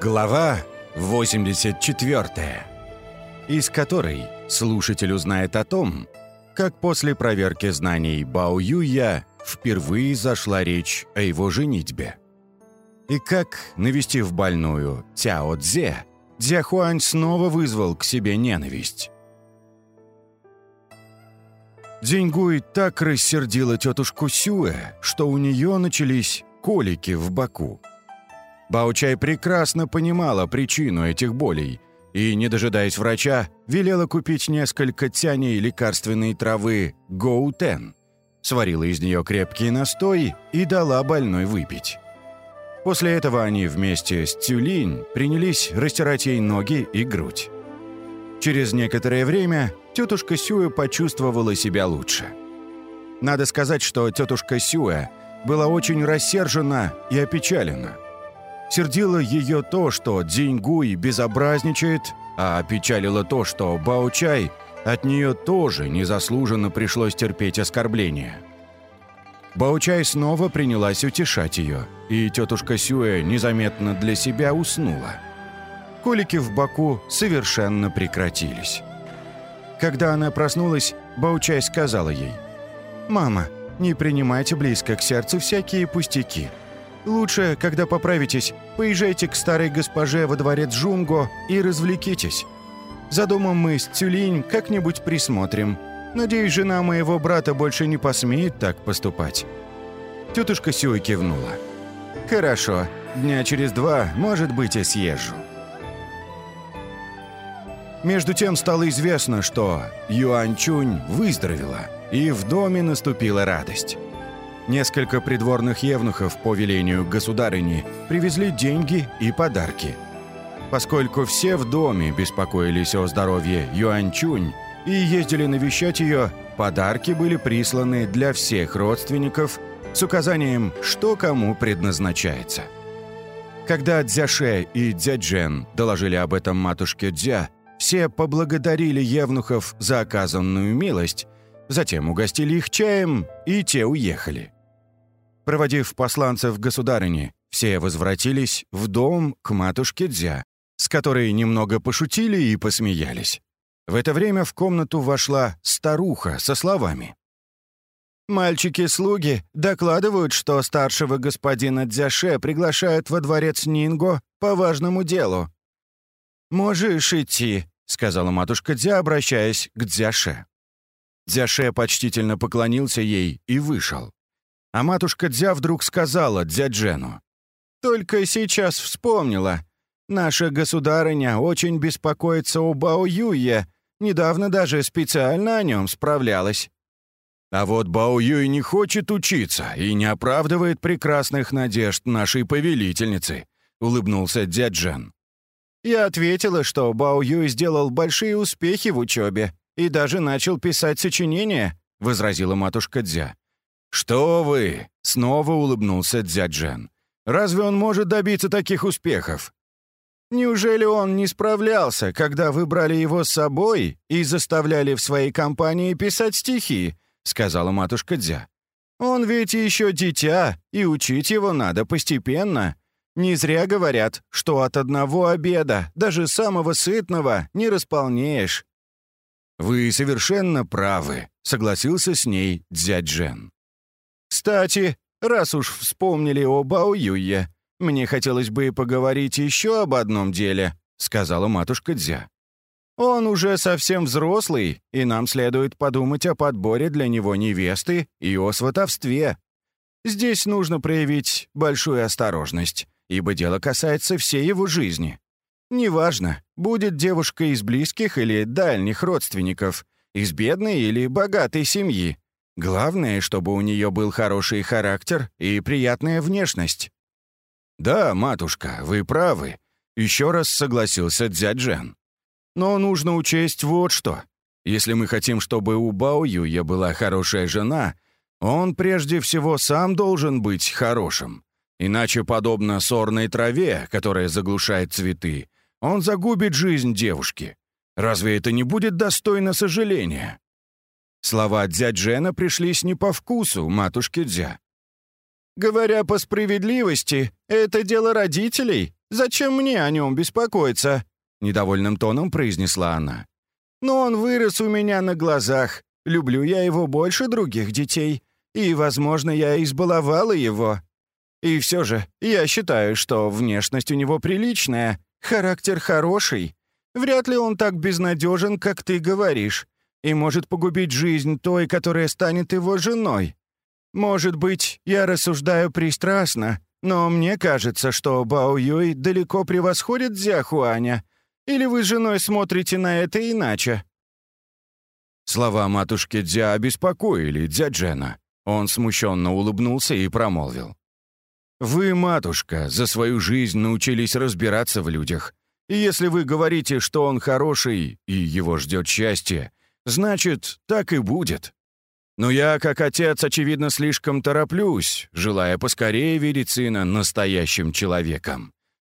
Глава 84, из которой слушатель узнает о том, как после проверки знаний Бао Юя впервые зашла речь о его женитьбе. И как, навестив больную Тяо Цзе, Дзяхуань снова вызвал к себе ненависть. Деньгуй так рассердила тетушку Сюэ, что у нее начались колики в боку. Баучай прекрасно понимала причину этих болей и, не дожидаясь врача, велела купить несколько тяней лекарственной травы гоутен, сварила из нее крепкий настой и дала больной выпить. После этого они вместе с Тюлинь принялись растирать ей ноги и грудь. Через некоторое время тетушка Сюэ почувствовала себя лучше. Надо сказать, что тетушка Сюэ была очень рассержена и опечалена – Сердило ее то, что Дзиньгуй безобразничает, а опечалило то, что Баучай от нее тоже незаслуженно пришлось терпеть оскорбления. Баучай снова принялась утешать ее, и тетушка Сюэ незаметно для себя уснула. Колики в боку совершенно прекратились. Когда она проснулась, Баучай сказала ей, «Мама, не принимайте близко к сердцу всякие пустяки. Лучше, когда поправитесь, поезжайте к старой госпоже во дворец Джунго и развлекитесь. За домом мы с Цюлинь как-нибудь присмотрим. Надеюсь, жена моего брата больше не посмеет так поступать». Тетушка Сюй кивнула. «Хорошо. Дня через два, может быть, и съезжу». Между тем стало известно, что Юань Чунь выздоровела, и в доме наступила радость. Несколько придворных евнухов по велению государыни привезли деньги и подарки. Поскольку все в доме беспокоились о здоровье Юаньчунь и ездили навещать ее, подарки были присланы для всех родственников с указанием, что кому предназначается. Когда Дзяше и Дзяджен доложили об этом матушке Дзя, все поблагодарили евнухов за оказанную милость, затем угостили их чаем, и те уехали. Проводив посланцев государыни, все возвратились в дом к матушке Дзя, с которой немного пошутили и посмеялись. В это время в комнату вошла старуха со словами. «Мальчики-слуги докладывают, что старшего господина Дзяше приглашают во дворец Нинго по важному делу». «Можешь идти», — сказала матушка Дзя, обращаясь к Дзяше. Дзяше почтительно поклонился ей и вышел. А матушка Дзя вдруг сказала дяджену. «Только сейчас вспомнила. Наша государыня очень беспокоится о Бао Юе. Недавно даже специально о нем справлялась». А вот Бао Юй не хочет учиться и не оправдывает прекрасных надежд нашей повелительницы», — улыбнулся дяджен. Я ответила, что Бао Юй сделал большие успехи в учебе и даже начал писать сочинения, — возразила матушка Дзя. «Что вы?» — снова улыбнулся Дзяджен. «Разве он может добиться таких успехов?» «Неужели он не справлялся, когда вы брали его с собой и заставляли в своей компании писать стихи?» — сказала матушка Дзя. «Он ведь еще дитя, и учить его надо постепенно. Не зря говорят, что от одного обеда, даже самого сытного, не располнеешь». «Вы совершенно правы», — согласился с ней Дзяджен. Кстати, раз уж вспомнили о Бао мне хотелось бы поговорить еще об одном деле», — сказала матушка Дзя. «Он уже совсем взрослый, и нам следует подумать о подборе для него невесты и о сватовстве. Здесь нужно проявить большую осторожность, ибо дело касается всей его жизни. Неважно, будет девушка из близких или дальних родственников, из бедной или богатой семьи, Главное, чтобы у нее был хороший характер и приятная внешность». «Да, матушка, вы правы», — еще раз согласился Дзяджен. «Но нужно учесть вот что. Если мы хотим, чтобы у Бао Юя была хорошая жена, он прежде всего сам должен быть хорошим. Иначе, подобно сорной траве, которая заглушает цветы, он загубит жизнь девушки. Разве это не будет достойно сожаления?» Слова дядь Джена пришлись не по вкусу матушке Дзя. «Говоря по справедливости, это дело родителей», Зачем мне о нем беспокоиться?» — недовольным тоном произнесла она. «Но он вырос у меня на глазах. Люблю я его больше других детей. И, возможно, я избаловала его. И все же, я считаю, что внешность у него приличная, характер хороший. Вряд ли он так безнадежен, как ты говоришь, и может погубить жизнь той, которая станет его женой. Может быть, я рассуждаю пристрастно, но мне кажется, что Бао Юй далеко превосходит Дзяхуаня. Или вы с женой смотрите на это иначе?» Слова матушки Дзя обеспокоили Дзяджена. Он смущенно улыбнулся и промолвил. «Вы, матушка, за свою жизнь научились разбираться в людях. И если вы говорите, что он хороший и его ждет счастье, значит, так и будет. Но я, как отец, очевидно, слишком тороплюсь, желая поскорее видеть сына настоящим человеком.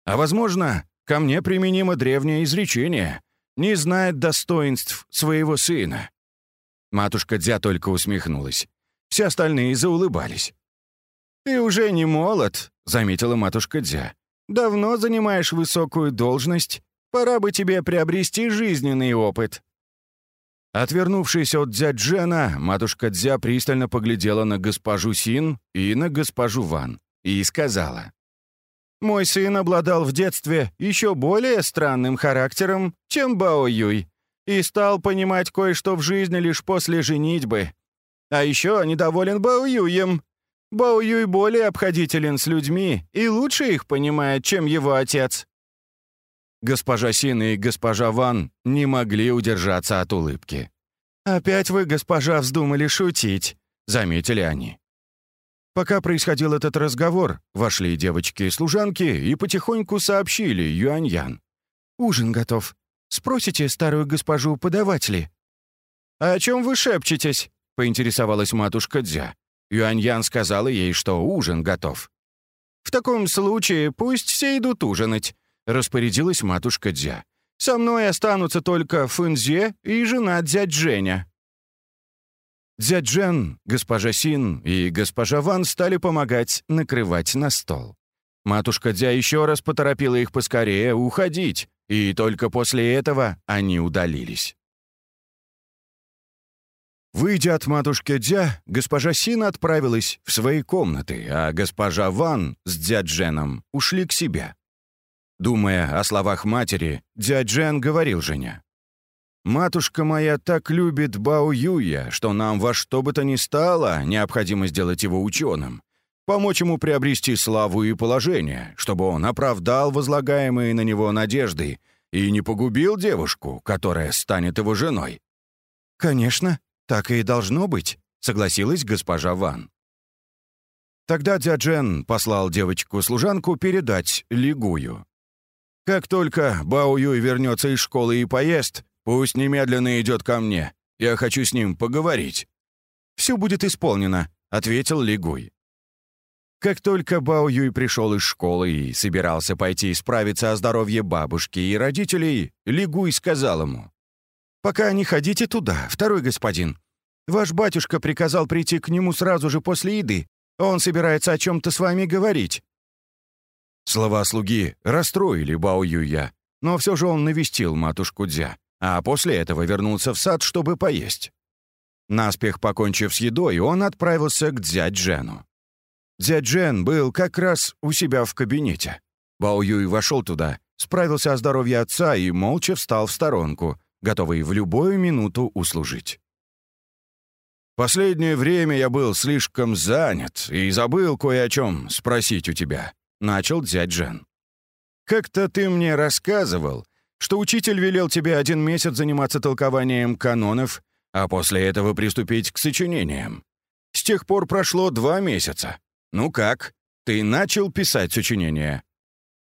А, возможно, ко мне применимо древнее изречение «не знает достоинств своего сына». Матушка Дзя только усмехнулась. Все остальные заулыбались. «Ты уже не молод», — заметила матушка Дзя. «Давно занимаешь высокую должность. Пора бы тебе приобрести жизненный опыт». Отвернувшись от дядь Джена, матушка Дзя пристально поглядела на госпожу Син и на госпожу Ван и сказала. «Мой сын обладал в детстве еще более странным характером, чем Бао Юй, и стал понимать кое-что в жизни лишь после женитьбы. А еще недоволен Бао Юем. Бао Юй более обходителен с людьми и лучше их понимает, чем его отец». Госпожа Син и госпожа Ван не могли удержаться от улыбки. «Опять вы, госпожа, вздумали шутить», — заметили они. Пока происходил этот разговор, вошли девочки-служанки и потихоньку сообщили Юаньян. «Ужин готов. Спросите старую госпожу, подавать ли?» «А «О чем вы шепчетесь?» — поинтересовалась матушка Дзя. Юаньян сказала ей, что ужин готов. «В таком случае пусть все идут ужинать», — распорядилась матушка Дзя. «Со мной останутся только Фэнзе и жена дядь Женя». Дядь Джен, госпожа Син и госпожа Ван стали помогать накрывать на стол. Матушка Дзя еще раз поторопила их поскорее уходить, и только после этого они удалились. Выйдя от матушки Дзя, госпожа Сина отправилась в свои комнаты, а госпожа Ван с дядженом ушли к себе. Думая о словах матери, дяджен говорил жене. «Матушка моя так любит Бао Юя, что нам во что бы то ни стало необходимо сделать его ученым, помочь ему приобрести славу и положение, чтобы он оправдал возлагаемые на него надежды и не погубил девушку, которая станет его женой». «Конечно», «Так и должно быть», — согласилась госпожа Ван. Тогда дяджен послал девочку-служанку передать Лигую. «Как только Бао Юй вернется из школы и поест, пусть немедленно идет ко мне. Я хочу с ним поговорить». «Все будет исполнено», — ответил Лигуй. Как только Бао Юй пришел из школы и собирался пойти исправиться о здоровье бабушки и родителей, Лигуй сказал ему. «Пока не ходите туда, второй господин. Ваш батюшка приказал прийти к нему сразу же после еды. Он собирается о чем-то с вами говорить». Слова слуги расстроили Бао Юя, но все же он навестил матушку Дзя, а после этого вернулся в сад, чтобы поесть. Наспех покончив с едой, он отправился к дядь Джену. Дядь Джен был как раз у себя в кабинете. Бао Юй вошел туда, справился о здоровье отца и молча встал в сторонку, готовый в любую минуту услужить. «Последнее время я был слишком занят и забыл кое о чем спросить у тебя», — начал дядь Жен. «Как-то ты мне рассказывал, что учитель велел тебе один месяц заниматься толкованием канонов, а после этого приступить к сочинениям. С тех пор прошло два месяца. Ну как, ты начал писать сочинения?»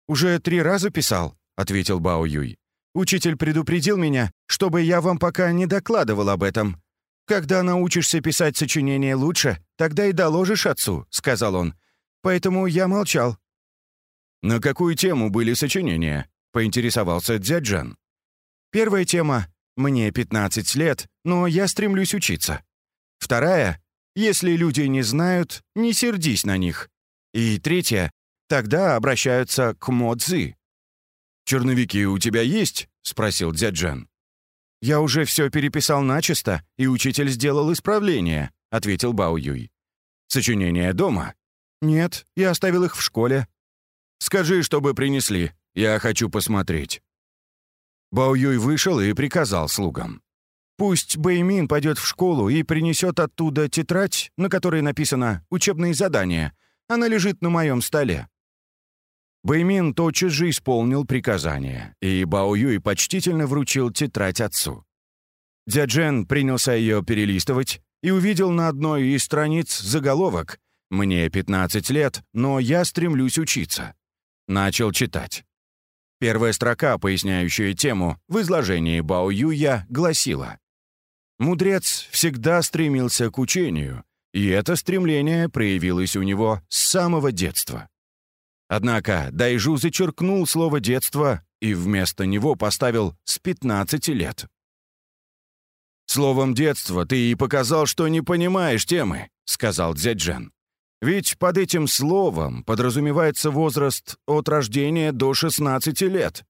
«Уже три раза писал», — ответил Бао Юй. Учитель предупредил меня, чтобы я вам пока не докладывал об этом. Когда научишься писать сочинения лучше, тогда и доложишь отцу», — сказал он. «Поэтому я молчал». «На какую тему были сочинения?» — поинтересовался дяджан. «Первая тема — мне 15 лет, но я стремлюсь учиться. Вторая — если люди не знают, не сердись на них. И третья Тогда обращаются к Модзи. «Черновики у тебя есть?» — спросил дяджан. «Я уже все переписал начисто, и учитель сделал исправление», — ответил Бао Юй. «Сочинения дома?» «Нет, я оставил их в школе». «Скажи, чтобы принесли. Я хочу посмотреть». Бао Юй вышел и приказал слугам. «Пусть Бэймин пойдет в школу и принесет оттуда тетрадь, на которой написано «Учебные задания». Она лежит на моем столе». Бэймин тотчас же исполнил приказание, и Бао Юй почтительно вручил тетрадь отцу. Дяджен принялся ее перелистывать и увидел на одной из страниц заголовок «Мне 15 лет, но я стремлюсь учиться». Начал читать. Первая строка, поясняющая тему, в изложении Бао Юя гласила «Мудрец всегда стремился к учению, и это стремление проявилось у него с самого детства». Однако Дайжу зачеркнул слово «детство» и вместо него поставил «с 15 лет». «Словом «детство» ты и показал, что не понимаешь темы», — сказал Дзяджен. «Ведь под этим словом подразумевается возраст от рождения до 16 лет.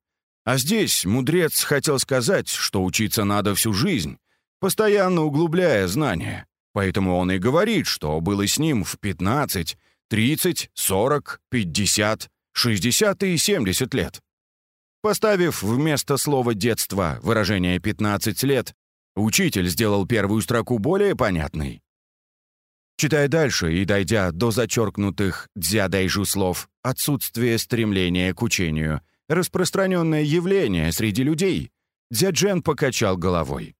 А здесь мудрец хотел сказать, что учиться надо всю жизнь, постоянно углубляя знания. Поэтому он и говорит, что было с ним в 15, 30, 40, 50, 60 и 70 лет. Поставив вместо слова «детство» выражение «15 лет», учитель сделал первую строку более понятной. Читая дальше и дойдя до зачеркнутых дзядайжу слов «отсутствие стремления к учению», распространенное явление среди людей, Дзяджен покачал головой.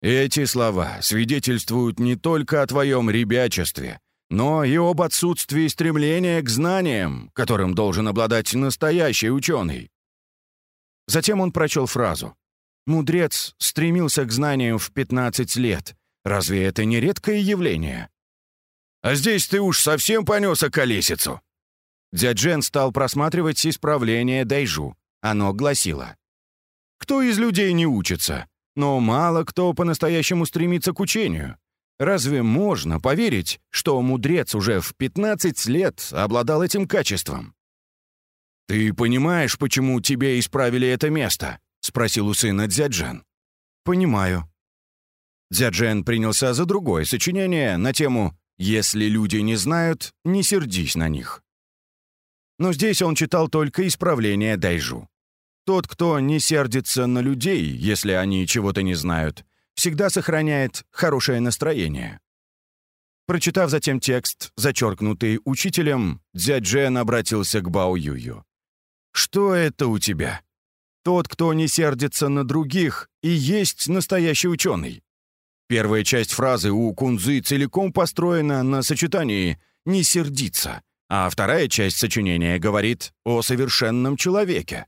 Эти слова свидетельствуют не только о твоем ребячестве, но и об отсутствии стремления к знаниям, которым должен обладать настоящий ученый. Затем он прочел фразу. «Мудрец стремился к знаниям в 15 лет. Разве это не редкое явление?» «А здесь ты уж совсем понес колесицу!» Дяджен стал просматривать исправление Дайжу. Оно гласило. «Кто из людей не учится? Но мало кто по-настоящему стремится к учению. Разве можно поверить, что мудрец уже в 15 лет обладал этим качеством? «Ты понимаешь, почему тебе исправили это место?» — спросил у сына Дзяджан. «Понимаю». Дзяджен принялся за другое сочинение на тему «Если люди не знают, не сердись на них». Но здесь он читал только исправление Дайжу. Тот, кто не сердится на людей, если они чего-то не знают, всегда сохраняет хорошее настроение. Прочитав затем текст, зачеркнутый учителем, дядь Джен обратился к Бао Юю. «Что это у тебя? Тот, кто не сердится на других, и есть настоящий ученый». Первая часть фразы у Кунзы целиком построена на сочетании «не сердиться», а вторая часть сочинения говорит о совершенном человеке.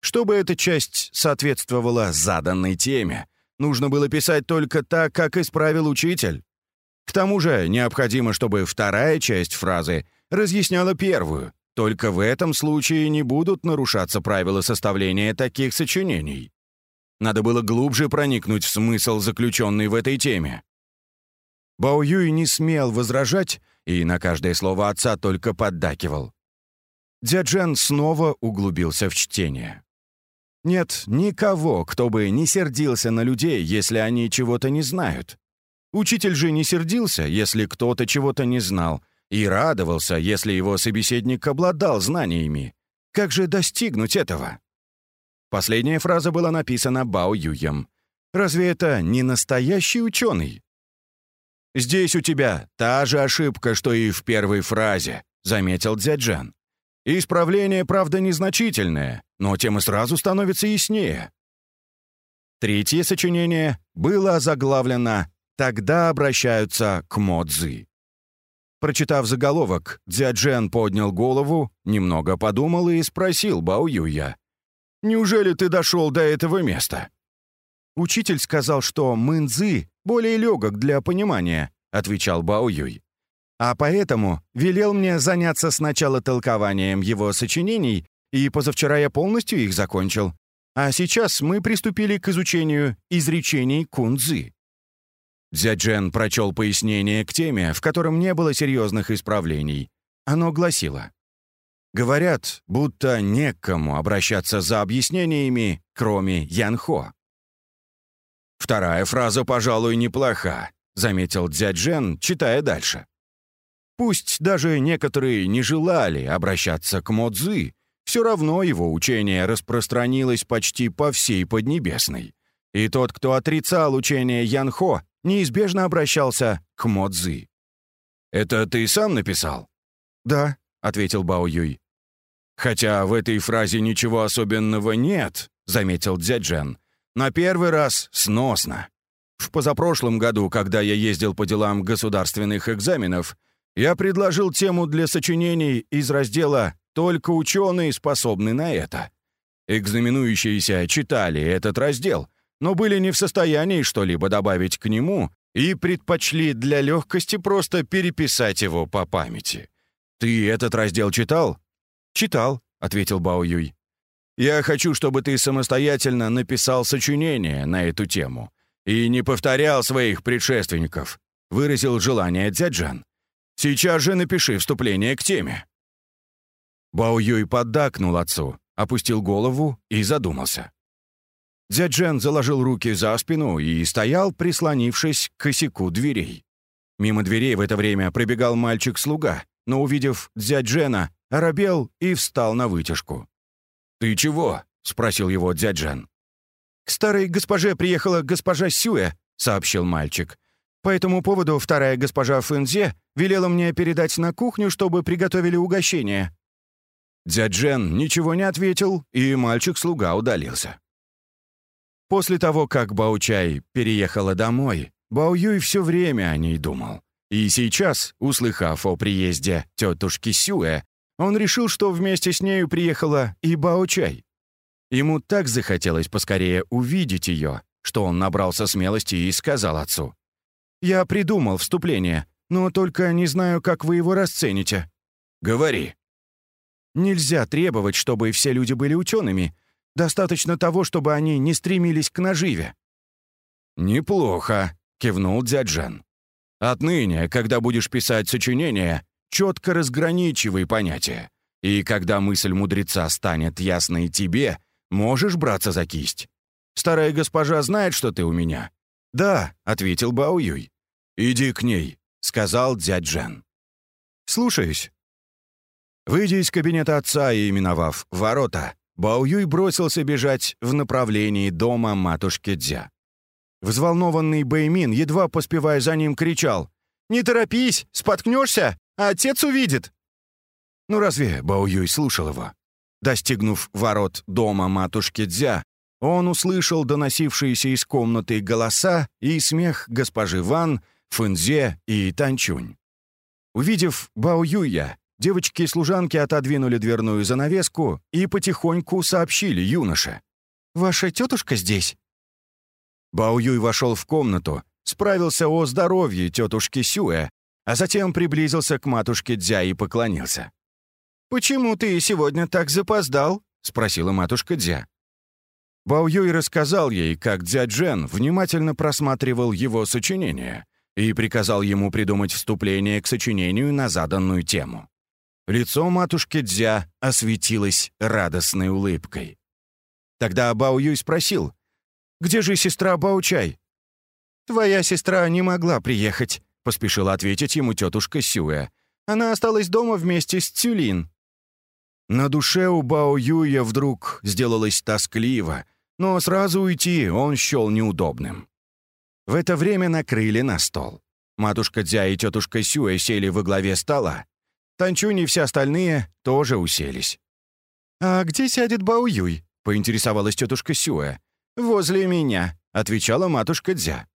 Чтобы эта часть соответствовала заданной теме, Нужно было писать только так, как исправил учитель. К тому же необходимо, чтобы вторая часть фразы разъясняла первую. Только в этом случае не будут нарушаться правила составления таких сочинений. Надо было глубже проникнуть в смысл, заключенный в этой теме. Бао Юй не смел возражать и на каждое слово отца только поддакивал. Дзяджен снова углубился в чтение. Нет никого, кто бы не сердился на людей, если они чего-то не знают. Учитель же не сердился, если кто-то чего-то не знал, и радовался, если его собеседник обладал знаниями. Как же достигнуть этого? Последняя фраза была написана Бао Юем. Разве это не настоящий ученый? «Здесь у тебя та же ошибка, что и в первой фразе», — заметил Дзяджан. Исправление, правда, незначительное, но тем и сразу становится яснее. Третье сочинение было заглавлено «Тогда обращаются к Модзи». Прочитав заголовок, Дзяджен поднял голову, немного подумал и спросил Бао Юя. «Неужели ты дошел до этого места?» «Учитель сказал, что Мэнзы более легок для понимания», — отвечал Бао Юй а поэтому велел мне заняться сначала толкованием его сочинений, и позавчера я полностью их закончил. А сейчас мы приступили к изучению изречений Кунцзы. Дзяджен прочел пояснение к теме, в котором не было серьезных исправлений. Оно гласило. Говорят, будто некому обращаться за объяснениями, кроме Янхо. «Вторая фраза, пожалуй, неплоха», — заметил Дзяджен, читая дальше. Пусть даже некоторые не желали обращаться к Модзы, все равно его учение распространилось почти по всей Поднебесной. И тот, кто отрицал учение Янхо, неизбежно обращался к Модзы. «Это ты сам написал?» «Да», — ответил Бао Юй. «Хотя в этой фразе ничего особенного нет», — заметил Дзяджен. «На первый раз сносно. В позапрошлом году, когда я ездил по делам государственных экзаменов, я предложил тему для сочинений из раздела «Только ученые способны на это». Экзаменующиеся читали этот раздел, но были не в состоянии что-либо добавить к нему и предпочли для легкости просто переписать его по памяти. «Ты этот раздел читал?» «Читал», — ответил Бао Юй. «Я хочу, чтобы ты самостоятельно написал сочинение на эту тему и не повторял своих предшественников», — выразил желание Дзяджан. Сейчас же напиши вступление к теме». Бао Юй поддакнул отцу, опустил голову и задумался. Дзяджен заложил руки за спину и стоял, прислонившись к косяку дверей. Мимо дверей в это время пробегал мальчик-слуга, но, увидев Дзяджена, оробел и встал на вытяжку. «Ты чего?» — спросил его Дзяджен. «К старой госпоже приехала госпожа Сюэ», — сообщил мальчик. По этому поводу вторая госпожа Фэнзе велела мне передать на кухню, чтобы приготовили угощение». Дзяджен ничего не ответил, и мальчик-слуга удалился. После того, как Баучай переехала домой, Бао Юй все время о ней думал. И сейчас, услыхав о приезде тетушки Сюэ, он решил, что вместе с нею приехала и Баучай. Ему так захотелось поскорее увидеть ее, что он набрался смелости и сказал отцу. Я придумал вступление, но только не знаю, как вы его расцените». «Говори». «Нельзя требовать, чтобы все люди были учеными. Достаточно того, чтобы они не стремились к наживе». «Неплохо», — кивнул Дзяджан. «Отныне, когда будешь писать сочинение, четко разграничивай понятия. И когда мысль мудреца станет ясной тебе, можешь браться за кисть. Старая госпожа знает, что ты у меня, «Да», — ответил Бао. «Иди к ней», — сказал дядь Жен. «Слушаюсь». Выйдя из кабинета отца и именовав ворота, Бао бросился бежать в направлении дома матушки Дзя. Взволнованный Бэймин, едва поспевая за ним, кричал. «Не торопись, споткнешься, а отец увидит!» Ну разве Бао Юй слушал его? Достигнув ворот дома матушки Дзя, он услышал доносившиеся из комнаты голоса и смех госпожи Ван, Фэнзе и Танчунь. Увидев Бао Юя, девочки-служанки отодвинули дверную занавеску и потихоньку сообщили юноше. «Ваша тетушка здесь?» Бао Юй вошел в комнату, справился о здоровье тетушки Сюэ, а затем приблизился к матушке Дзя и поклонился. «Почему ты сегодня так запоздал?» — спросила матушка Дзя. Бао Юй рассказал ей, как дядь Джен внимательно просматривал его сочинение и приказал ему придумать вступление к сочинению на заданную тему. Лицо матушки Дзя осветилось радостной улыбкой. Тогда Бао Юй спросил, «Где же сестра Бао Чай?» «Твоя сестра не могла приехать», — поспешила ответить ему тетушка Сюэ. «Она осталась дома вместе с Цюлин». На душе у Бао Юя вдруг сделалось тоскливо — но сразу уйти он счел неудобным. В это время накрыли на стол. Матушка Дзя и тетушка Сюэ сели во главе стола. Танчунь и все остальные тоже уселись. «А где сядет Бао Юй?» — поинтересовалась тетушка Сюэ. «Возле меня», — отвечала матушка Дзя.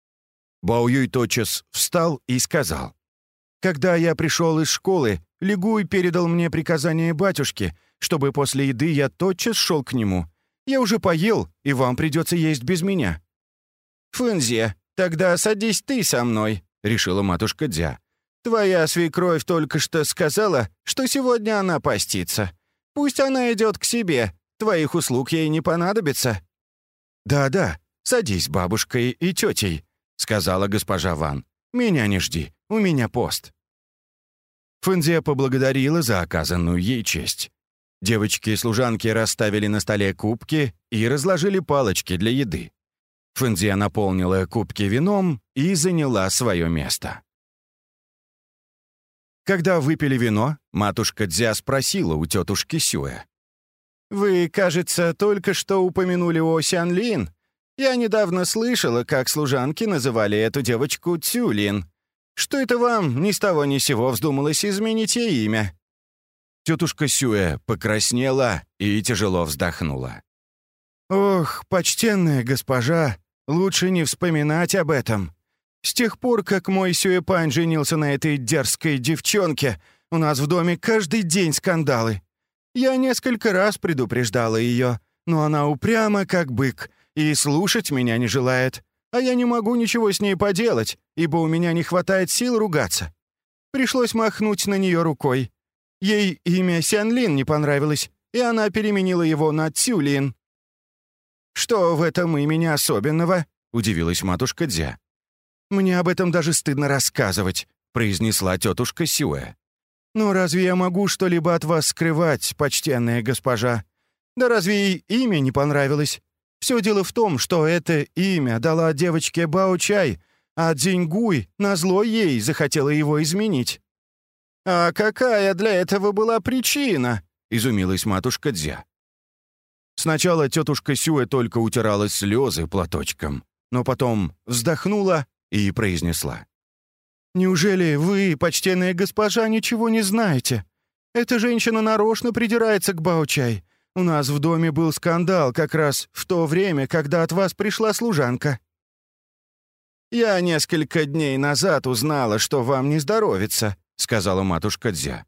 Бао Юй тотчас встал и сказал. «Когда я пришел из школы, Лигуй передал мне приказание батюшки, чтобы после еды я тотчас шел к нему. Я уже поел, и вам придется есть без меня». «Фэнзе, тогда садись ты со мной», — решила матушка Дзя. «Твоя свекровь только что сказала, что сегодня она постится. Пусть она идет к себе, твоих услуг ей не понадобится». «Да-да, садись бабушкой и тетей», — сказала госпожа Ван. «Меня не жди, у меня пост». Фэнзе поблагодарила за оказанную ей честь. Девочки и служанки расставили на столе кубки и разложили палочки для еды. Фэнзия наполнила кубки вином и заняла свое место. Когда выпили вино, матушка Дзя спросила у тетушки Сюэ. «Вы, кажется, только что упомянули о Сянлин. Я недавно слышала, как служанки называли эту девочку Цюлин. Что это вам ни с того ни сего вздумалось изменить ей имя?» Тетушка Сюэ покраснела и тяжело вздохнула. «Ох, почтенная госпожа, лучше не вспоминать об этом. С тех пор, как мой Сюэпань женился на этой дерзкой девчонке, у нас в доме каждый день скандалы. Я несколько раз предупреждала ее, но она упряма, как бык, и слушать меня не желает, а я не могу ничего с ней поделать, ибо у меня не хватает сил ругаться. Пришлось махнуть на нее рукой. Ей имя Сянлин не понравилось, и она переменила его на Цюлин. «Что в этом имени особенного?» — удивилась матушка Дзя. «Мне об этом даже стыдно рассказывать», — произнесла тетушка Сюэ. «Но разве я могу что-либо от вас скрывать, почтенная госпожа? Да разве ей имя не понравилось? Все дело в том, что это имя дала девочке Бао-чай, а Дзиньгуй назло ей захотела его изменить». «А какая для этого была причина?» — изумилась матушка Дзя. Сначала тетушка Сюэ только утирала слезы платочком, но потом вздохнула и произнесла. «Неужели вы, почтенная госпожа, ничего не знаете? Эта женщина нарочно придирается к Баучай. У нас в доме был скандал как раз в то время, когда от вас пришла служанка». «Я несколько дней назад узнала, что вам не здоровится», — сказала матушка Дзя.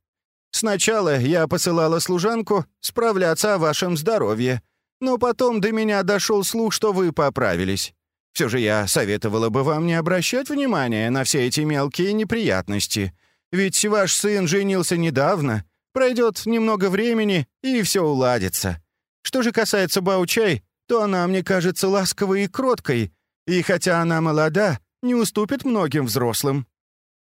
«Сначала я посылала служанку справляться о вашем здоровье, но потом до меня дошел слух, что вы поправились. Все же я советовала бы вам не обращать внимания на все эти мелкие неприятности. Ведь ваш сын женился недавно, пройдет немного времени, и все уладится. Что же касается Баучай, то она мне кажется ласковой и кроткой, и хотя она молода, не уступит многим взрослым.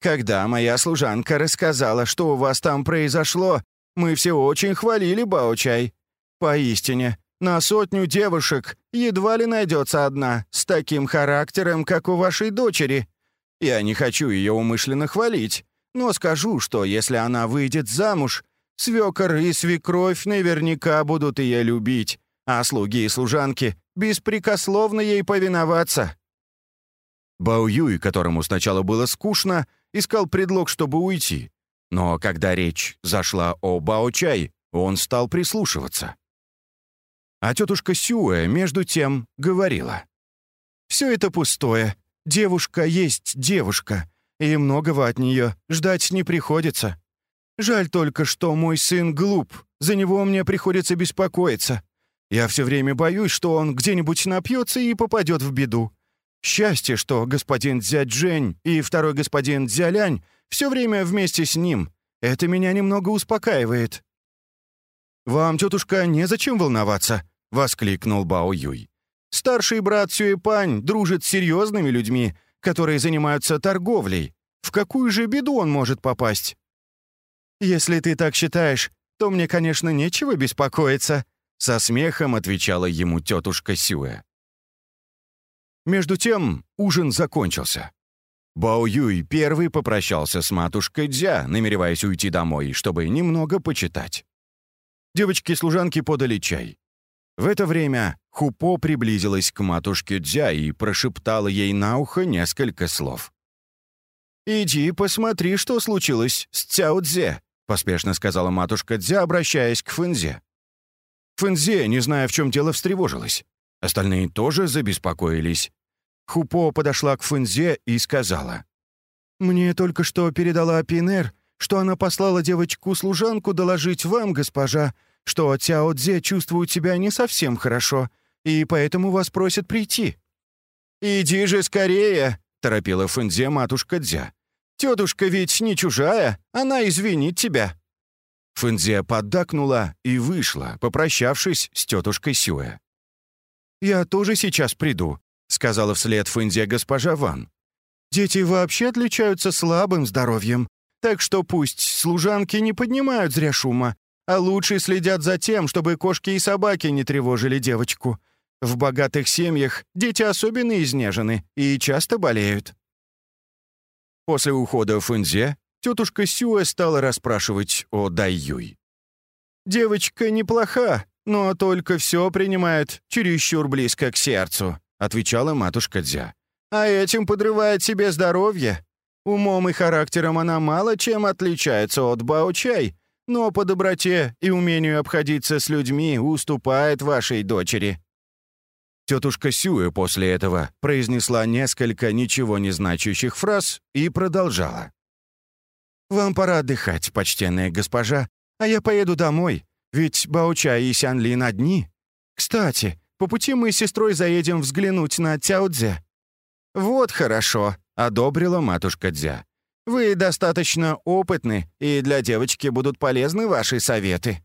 Когда моя служанка рассказала, что у вас там произошло, мы все очень хвалили Баучай. Поистине, на сотню девушек едва ли найдется одна с таким характером, как у вашей дочери. Я не хочу ее умышленно хвалить, но скажу, что если она выйдет замуж, свекор и свекровь наверняка будут ее любить, а слуги и служанки беспрекословно ей повиноваться». Бао Юй, которому сначала было скучно, искал предлог, чтобы уйти. Но когда речь зашла о Бао Чай, он стал прислушиваться. А тетушка Сюэ, между тем, говорила. «Все это пустое. Девушка есть девушка, и многого от нее ждать не приходится. Жаль только, что мой сын глуп, за него мне приходится беспокоиться. Я все время боюсь, что он где-нибудь напьется и попадет в беду. Счастье, что господин Дзяджень и второй господин Дзялянь все время вместе с ним. Это меня немного успокаивает». «Вам, тетушка, незачем волноваться», — воскликнул Бао Юй. «Старший брат Сюэпань дружит с серьезными людьми, которые занимаются торговлей. В какую же беду он может попасть?» «Если ты так считаешь, то мне, конечно, нечего беспокоиться», — со смехом отвечала ему тетушка Сюэ. Между тем ужин закончился. Бао Юй первый попрощался с матушкой Дзя, намереваясь уйти домой, чтобы немного почитать. Девочки-служанки подали чай. В это время Хупо приблизилась к матушке Дзя и прошептала ей на ухо несколько слов. «Иди посмотри, что случилось с Цяо Цзэ», — поспешно сказала матушка Дзя, обращаясь к Фэнзе. Фэнзе, не зная, в чем дело, встревожилась. Остальные тоже забеспокоились. Хупо подошла к Фэнзе и сказала. «Мне только что передала Пинер, что она послала девочку-служанку доложить вам, госпожа, что Цяо Цзэ чувствует себя не совсем хорошо, и поэтому вас просят прийти». «Иди же скорее!» — торопила Фэнзе матушка Дзя. «Тетушка ведь не чужая, она извинит тебя». Фэнзе поддакнула и вышла, попрощавшись с тетушкой Сюэ. «Я тоже сейчас приду», — сказала вслед Фэнзе госпожа Ван. «Дети вообще отличаются слабым здоровьем, так что пусть служанки не поднимают зря шума, а лучше следят за тем, чтобы кошки и собаки не тревожили девочку. В богатых семьях дети особенно изнежены и часто болеют». После ухода Фэнзе тетушка Сюэ стала расспрашивать о Дайюй. «Девочка неплоха, но только все принимает чересчур близко к сердцу», отвечала матушка Дзя. «А этим подрывает себе здоровье. Умом и характером она мало чем отличается от Баучай, но по доброте и умению обходиться с людьми уступает вашей дочери». Тетушка Сюэ после этого произнесла несколько ничего не значащих фраз и продолжала. «Вам пора отдыхать, почтенная госпожа, а я поеду домой, ведь Баучай и Сянлин одни. Кстати, по пути мы с сестрой заедем взглянуть на Цяо-Дзе». «Вот хорошо», — одобрила матушка Дзя. «Вы достаточно опытны, и для девочки будут полезны ваши советы».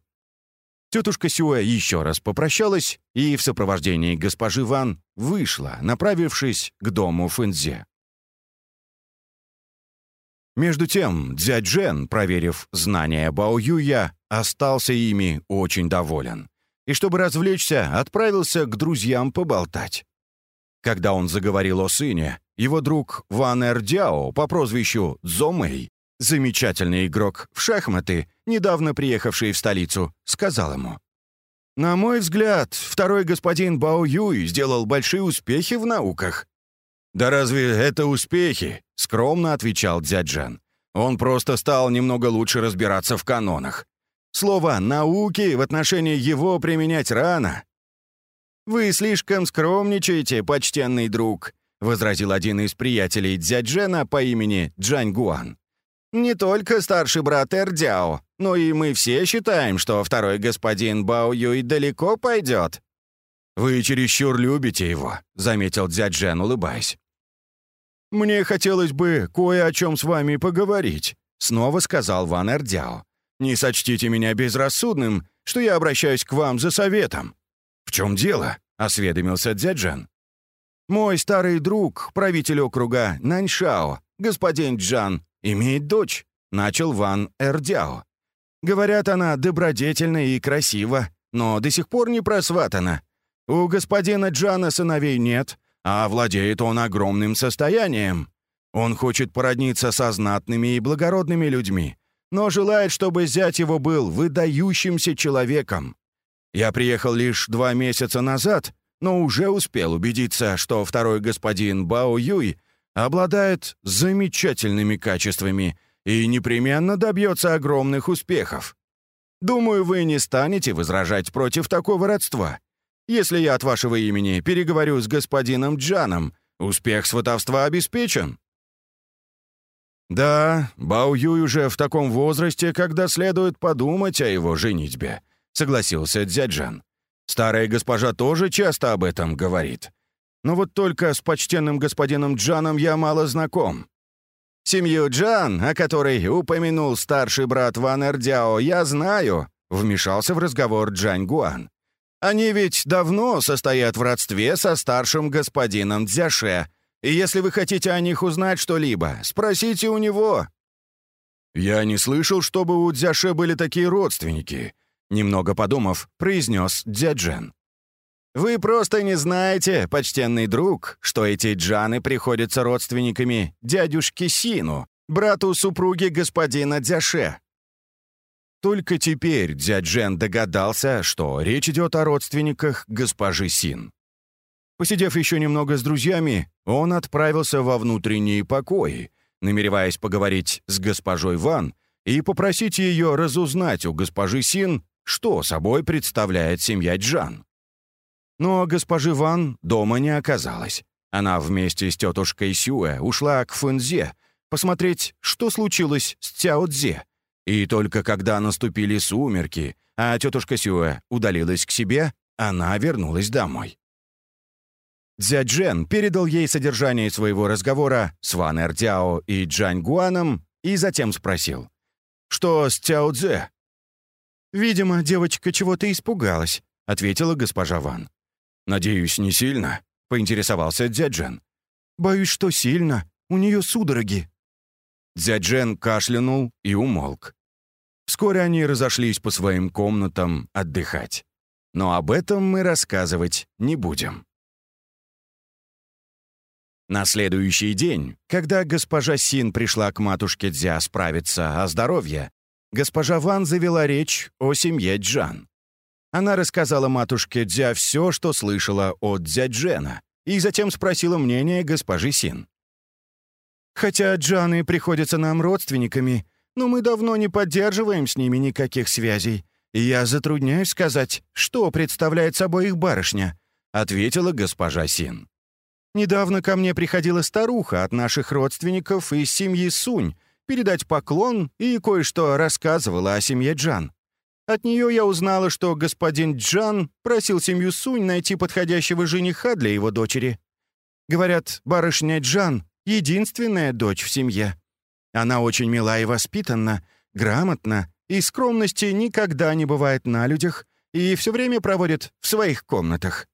Тетушка Сюэ еще раз попрощалась и в сопровождении госпожи Ван вышла, направившись к дому Фэнзе. Между тем, дядь Джен, проверив знания Бао Юя, остался ими очень доволен. И чтобы развлечься, отправился к друзьям поболтать. Когда он заговорил о сыне, его друг Ван Эрдяо по прозвищу Зомэй, замечательный игрок в шахматы, недавно приехавший в столицу, сказал ему. «На мой взгляд, второй господин Бао Юй сделал большие успехи в науках. «Да разве это успехи?» — скромно отвечал дядь Жан. «Он просто стал немного лучше разбираться в канонах. Слово «науки» в отношении его применять рано». «Вы слишком скромничаете, почтенный друг», — возразил один из приятелей дядь Джена по имени Джань Гуан. «Не только старший брат Эрдяо, но и мы все считаем, что второй господин Бао Юй далеко пойдет». «Вы чересчур любите его», — заметил дядь Джен, улыбаясь. «Мне хотелось бы кое о чем с вами поговорить», — снова сказал Ван Эрдяо. «Не сочтите меня безрассудным, что я обращаюсь к вам за советом». «В чем дело?» — осведомился Дзяджан. «Мой старый друг, правитель округа Наньшао, господин Джан, имеет дочь», — начал Ван Эрдяо. «Говорят, она добродетельна и красива, но до сих пор не просватана. У господина Джана сыновей нет, а владеет он огромным состоянием. Он хочет породниться со знатными и благородными людьми, но желает, чтобы зять его был выдающимся человеком. Я приехал лишь два месяца назад, но уже успел убедиться, что второй господин Бао Юй обладает замечательными качествами и непременно добьется огромных успехов. Думаю, вы не станете возражать против такого родства. Если я от вашего имени переговорю с господином Джаном, успех сватовства обеспечен». «Да, Бао Юй уже в таком возрасте, когда следует подумать о его женитьбе», — согласился Дзяджан. «Старая госпожа тоже часто об этом говорит. Но вот только с почтенным господином Джаном я мало знаком». «Семью Джан, о которой упомянул старший брат Ван Эрдяо, я знаю», — вмешался в разговор Джань Гуан. Они ведь давно состоят в родстве со старшим господином Дзяше, и если вы хотите о них узнать что-либо, спросите у него». «Я не слышал, чтобы у Дзяше были такие родственники», — немного подумав, произнес Дзяджен. «Вы просто не знаете, почтенный друг, что эти джаны приходятся родственниками дядюшки Сину, брату супруги господина Дзяше. Только теперь дядь Жен догадался, что речь идет о родственниках госпожи Син. Посидев еще немного с друзьями, он отправился во внутренние покои, намереваясь поговорить с госпожой Ван и попросить ее разузнать у госпожи Син, что собой представляет семья Джан. Но госпожи Ван дома не оказалось. Она вместе с тетушкой Сюэ ушла к Фэнзе посмотреть, что случилось с Цяо Цзе, и только когда наступили сумерки, а тетушка Сюэ удалилась к себе, она вернулась домой. Дзяджен передал ей содержание своего разговора с Ван Эртяо и Джань Гуаном и затем спросил, «Что с Тяо Цзэ?» «Видимо, девочка чего-то испугалась», — ответила госпожа Ван. «Надеюсь, не сильно?» — поинтересовался Дзяджен. «Боюсь, что сильно. У нее судороги». Дзяджен кашлянул и умолк. Вскоре они разошлись по своим комнатам отдыхать. Но об этом мы рассказывать не будем. На следующий день, когда госпожа Син пришла к матушке Дзя справиться о здоровье, госпожа Ван завела речь о семье Джан. Она рассказала матушке Дзя все, что слышала от Дзяджена, и затем спросила мнение госпожи Син. «Хотя Джаны приходятся нам родственниками, но мы давно не поддерживаем с ними никаких связей, и я затрудняюсь сказать, что представляет собой их барышня», ответила госпожа Син. «Недавно ко мне приходила старуха от наших родственников из семьи Сунь передать поклон и кое-что рассказывала о семье Джан. От нее я узнала, что господин Джан просил семью Сунь найти подходящего жениха для его дочери. Говорят, барышня Джан — единственная дочь в семье. Она очень мила и воспитанна, грамотна, и скромности никогда не бывает на людях и все время проводит в своих комнатах.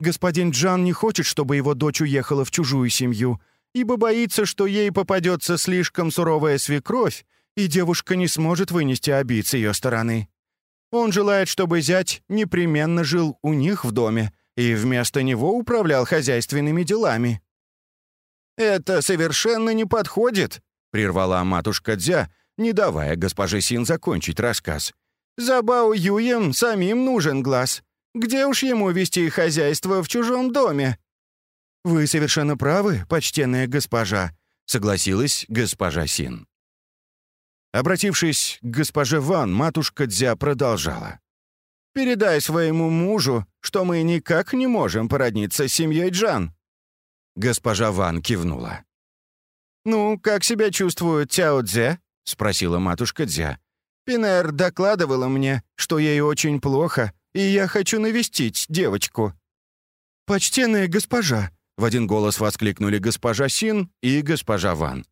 Господин Джан не хочет, чтобы его дочь уехала в чужую семью, ибо боится, что ей попадется слишком суровая свекровь, и девушка не сможет вынести обид с ее стороны. Он желает, чтобы зять непременно жил у них в доме и вместо него управлял хозяйственными делами. «Это совершенно не подходит», — прервала матушка Дзя, не давая госпоже Син закончить рассказ. «За Бао Юем самим нужен глаз. Где уж ему вести хозяйство в чужом доме?» «Вы совершенно правы, почтенная госпожа», — согласилась госпожа Син. Обратившись к госпоже Ван, матушка Дзя продолжала. «Передай своему мужу, что мы никак не можем породниться с семьей Джан». Госпожа Ван кивнула. «Ну, как себя чувствует Тяо Дзе?» — спросила матушка Дзя. «Пинер докладывала мне, что ей очень плохо, и я хочу навестить девочку». «Почтенная госпожа!» — в один голос воскликнули госпожа Син и госпожа Ван.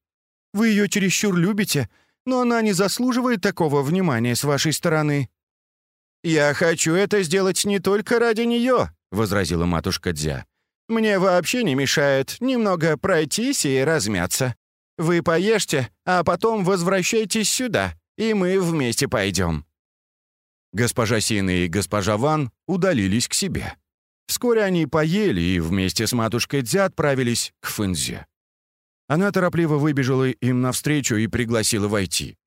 «Вы ее чересчур любите, но она не заслуживает такого внимания с вашей стороны». «Я хочу это сделать не только ради нее», — возразила матушка Дзя. «Мне вообще не мешает немного пройтись и размяться. Вы поешьте, а потом возвращайтесь сюда, и мы вместе пойдем». Госпожа Син и госпожа Ван удалились к себе. Вскоре они поели и вместе с матушкой Дзя отправились к Фэнзе. Она торопливо выбежала им навстречу и пригласила войти.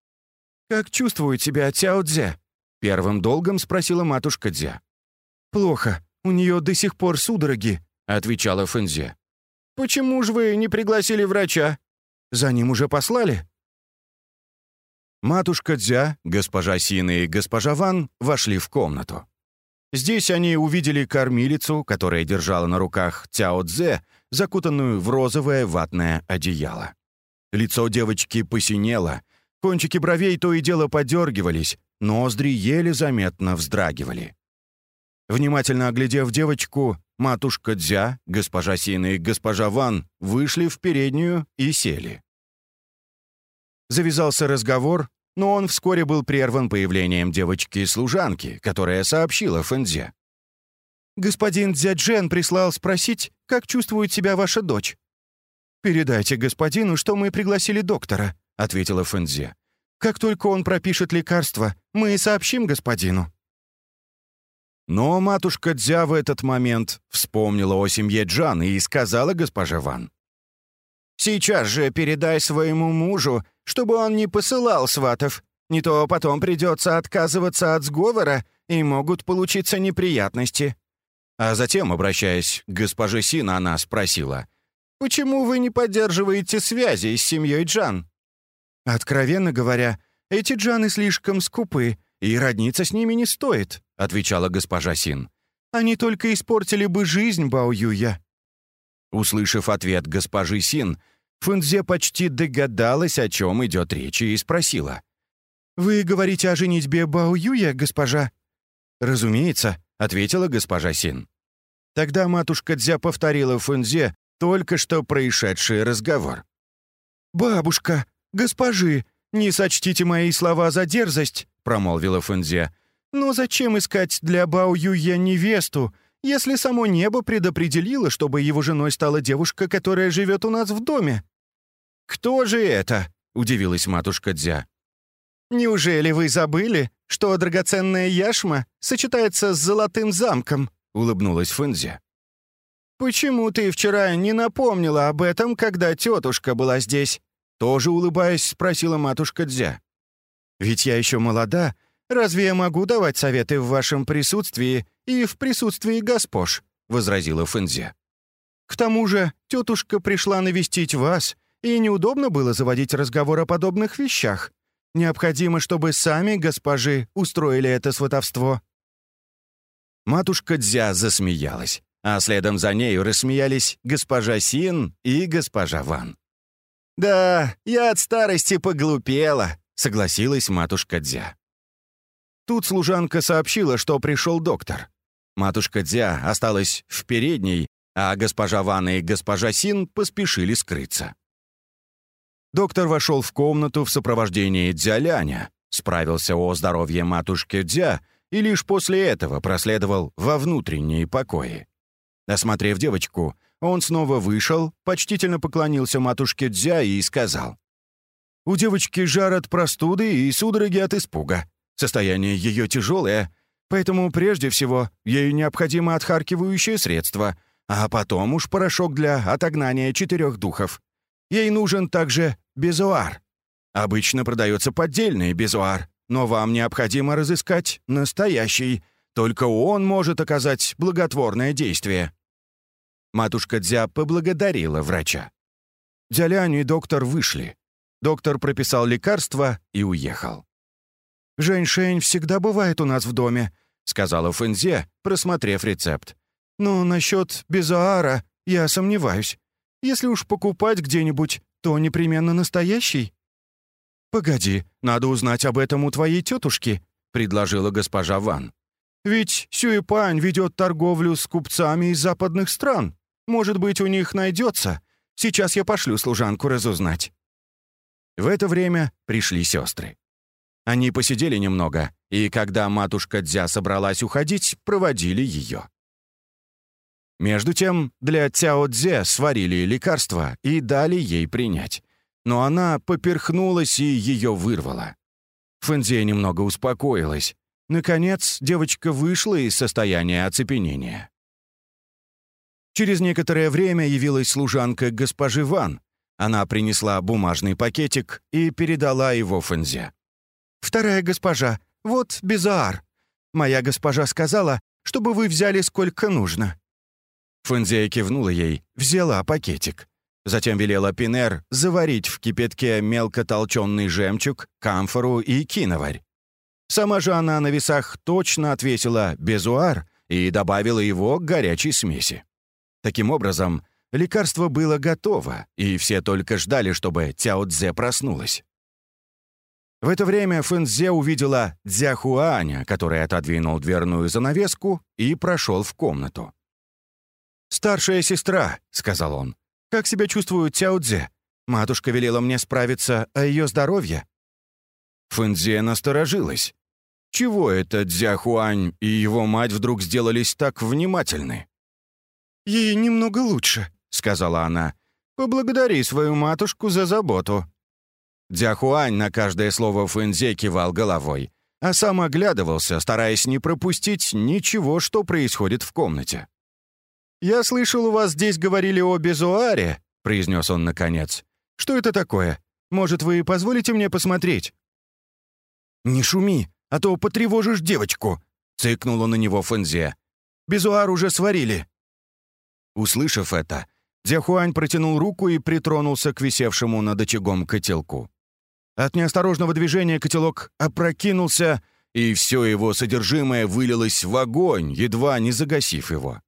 «Как чувствует себя Цяо Цзя?» — первым долгом спросила матушка Дзя. «Плохо. У нее до сих пор судороги», — отвечала Фэнзе. «Почему же вы не пригласили врача? За ним уже послали?» Матушка Дзя, госпожа Сина и госпожа Ван вошли в комнату. Здесь они увидели кормилицу, которая держала на руках Цяо Цзэ, закутанную в розовое ватное одеяло. Лицо девочки посинело, кончики бровей то и дело подергивались, ноздри еле заметно вздрагивали. Внимательно оглядев девочку, матушка Дзя, госпожа Сина и госпожа Ван вышли в переднюю и сели. Завязался разговор, но он вскоре был прерван появлением девочки-служанки, которая сообщила Фэнзе. «Господин Дзяджен прислал спросить, как чувствует себя ваша дочь». «Передайте господину, что мы пригласили доктора», — ответила Фэнзе. «Как только он пропишет лекарство, мы сообщим господину». Но матушка Дзя в этот момент вспомнила о семье Джан и сказала госпоже Ван. «Сейчас же передай своему мужу, чтобы он не посылал сватов. Не то потом придется отказываться от сговора, и могут получиться неприятности». А затем, обращаясь к госпоже Сина, она спросила, «Почему вы не поддерживаете связи с семьей Джан?» «Откровенно говоря, эти Джаны слишком скупы, и родниться с ними не стоит», — отвечала госпожа Син. «Они только испортили бы жизнь Бао Юя». Услышав ответ госпожи Син, Фэнзе почти догадалась, о чем идет речь, и спросила. «Вы говорите о женитьбе Бао Юя, госпожа?» «Разумеется», — ответила госпожа Син. Тогда матушка Дзя повторила Фэнзе только что происшедший разговор. «Бабушка, госпожи, не сочтите мои слова за дерзость», — промолвила Фэнзе. «Но зачем искать для Бао Юя невесту, если само небо предопределило, чтобы его женой стала девушка, которая живет у нас в доме?» «Кто же это?» — удивилась матушка Дзя. Неужели вы забыли, что драгоценная яшма сочетается с золотым замком?» — улыбнулась Фэнзи. «Почему ты вчера не напомнила об этом, когда тетушка была здесь?» Тоже улыбаясь, спросила матушка Дзя. «Ведь я еще молода. Разве я могу давать советы в вашем присутствии и в присутствии госпож?» — возразила Фэнзи. «К тому же тетушка пришла навестить вас, и неудобно было заводить разговор о подобных вещах. Необходимо, чтобы сами госпожи устроили это сватовство». Матушка Дзя засмеялась, а следом за нею рассмеялись госпожа Син и госпожа Ван. «Да, я от старости поглупела», — согласилась матушка Дзя. Тут служанка сообщила, что пришел доктор. Матушка Дзя осталась в передней, а госпожа Ван и госпожа Син поспешили скрыться. Доктор вошел в комнату в сопровождении Дзяляня, справился о здоровье матушки Дзя и лишь после этого проследовал во внутренние покои. Осмотрев девочку, он снова вышел, почтительно поклонился матушке Дзя и сказал. «У девочки жар от простуды и судороги от испуга. Состояние ее тяжелое, поэтому прежде всего ей необходимо отхаркивающее средство, а потом уж порошок для отогнания четырех духов. Ей нужен также безуар. Обычно продается поддельный безуар, но вам необходимо разыскать настоящий. Только он может оказать благотворное действие». Матушка Дзя поблагодарила врача. Дзялянь и доктор вышли. Доктор прописал лекарство и уехал. «Жень-Шень всегда бывает у нас в доме», — сказала Фэнзе, просмотрев рецепт. «Но насчет безуара я сомневаюсь. Если уж покупать где-нибудь, то непременно настоящий». «Погоди, надо узнать об этом у твоей тетушки», — предложила госпожа Ван. «Ведь Сюэпань ведет торговлю с купцами из западных стран. Может быть, у них найдется. Сейчас я пошлю служанку разузнать». В это время пришли сестры. Они посидели немного, и когда матушка Дзя собралась уходить, проводили ее. Между тем, для Цяо Цзе сварили лекарство и дали ей принять. Но она поперхнулась и ее вырвала. Фэнзе немного успокоилась. Наконец, девочка вышла из состояния оцепенения. Через некоторое время явилась служанка госпожи Ван. Она принесла бумажный пакетик и передала его Фэнзе. «Вторая госпожа, вот безаар. Моя госпожа сказала, чтобы вы взяли сколько нужно. Фэнзия кивнула ей, взяла пакетик. Затем велела Пинер заварить в кипятке мелко толченный жемчуг, камфору и киноварь. Сама же она на весах точно отвесила безуар и добавила его к горячей смеси. Таким образом, лекарство было готово, и все только ждали, чтобы Тяо Цзе проснулась. В это время Фэнзе увидела Дзяхуаня, который отодвинул дверную занавеску и прошел в комнату. «Старшая сестра», — сказал он. «Как себя чувствует Цяо Цзэ? Матушка велела мне справиться о ее здоровье». Фэнзе насторожилась. Чего это Дзяхуань и его мать вдруг сделались так внимательны? «Ей немного лучше», — сказала она. «Поблагодари свою матушку за заботу». Дзяхуань на каждое слово Фэнзе кивал головой, а сам оглядывался, стараясь не пропустить ничего, что происходит в комнате. «Я слышал, у вас здесь говорили о безуаре», — произнес он наконец. «Что это такое? Может, вы позволите мне посмотреть?» «Не шуми, а то потревожишь девочку», — цыкнула на него Фэнзе. «Безуар уже сварили». Услышав это, Дзяхуань протянул руку и притронулся к висевшему над очагом котелку. От неосторожного движения котелок опрокинулся, и все его содержимое вылилось в огонь, едва не загасив его.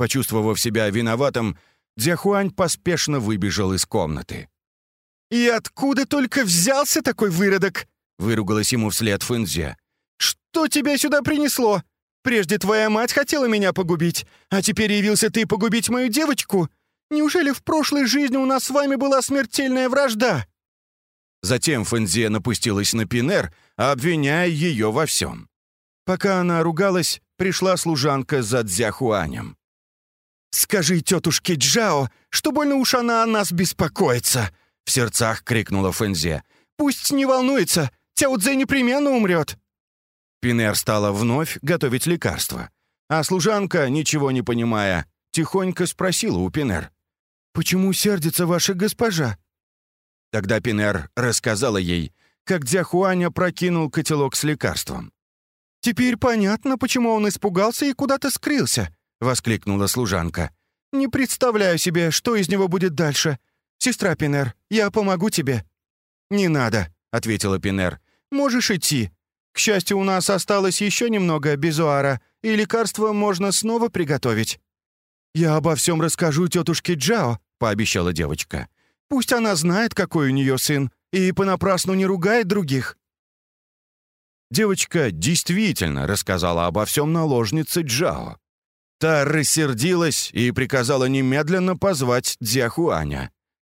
Почувствовав себя виноватым, Дзяхуань поспешно выбежал из комнаты. «И откуда только взялся такой выродок?» — выругалась ему вслед Фэнзе. «Что тебя сюда принесло? Прежде твоя мать хотела меня погубить, а теперь явился ты погубить мою девочку? Неужели в прошлой жизни у нас с вами была смертельная вражда?» Затем Фэнзе напустилась на Пинер, обвиняя ее во всем. Пока она ругалась, пришла служанка за Дзяхуанем. «Скажи тетушке Джао, что больно уж она о нас беспокоится!» — в сердцах крикнула Фэнзе. «Пусть не волнуется, Цзэ непременно умрет!» Пинер стала вновь готовить лекарство. А служанка, ничего не понимая, тихонько спросила у Пинер. «Почему сердится ваша госпожа?» Тогда Пинер рассказала ей, как Дзяхуаня прокинул котелок с лекарством. «Теперь понятно, почему он испугался и куда-то скрылся», — воскликнула служанка. «Не представляю себе, что из него будет дальше. Сестра Пинер, я помогу тебе». «Не надо», — ответила Пинер. «Можешь идти. К счастью, у нас осталось еще немного безуара, и лекарство можно снова приготовить». «Я обо всем расскажу тетушке Джао», — пообещала девочка. «Пусть она знает, какой у нее сын, и понапрасну не ругает других». Девочка действительно рассказала обо всем наложнице Джао. Та рассердилась и приказала немедленно позвать Дзяхуаня.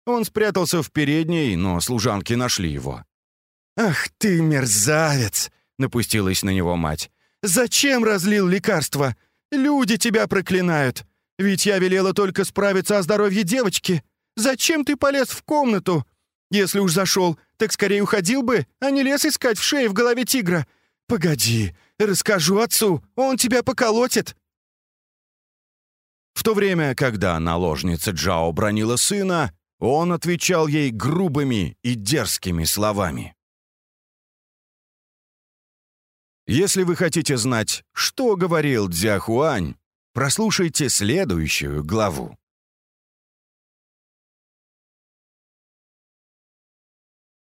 Он спрятался в передней, но служанки нашли его. «Ах ты, мерзавец!» — напустилась на него мать. «Зачем разлил лекарство? Люди тебя проклинают. Ведь я велела только справиться о здоровье девочки. Зачем ты полез в комнату? Если уж зашел, так скорее уходил бы, а не лез искать в шее в голове тигра. Погоди, расскажу отцу, он тебя поколотит». В то время, когда наложница Джао бронила сына, он отвечал ей грубыми и дерзкими словами. Если вы хотите знать, что говорил Дзяхуань, прослушайте следующую главу.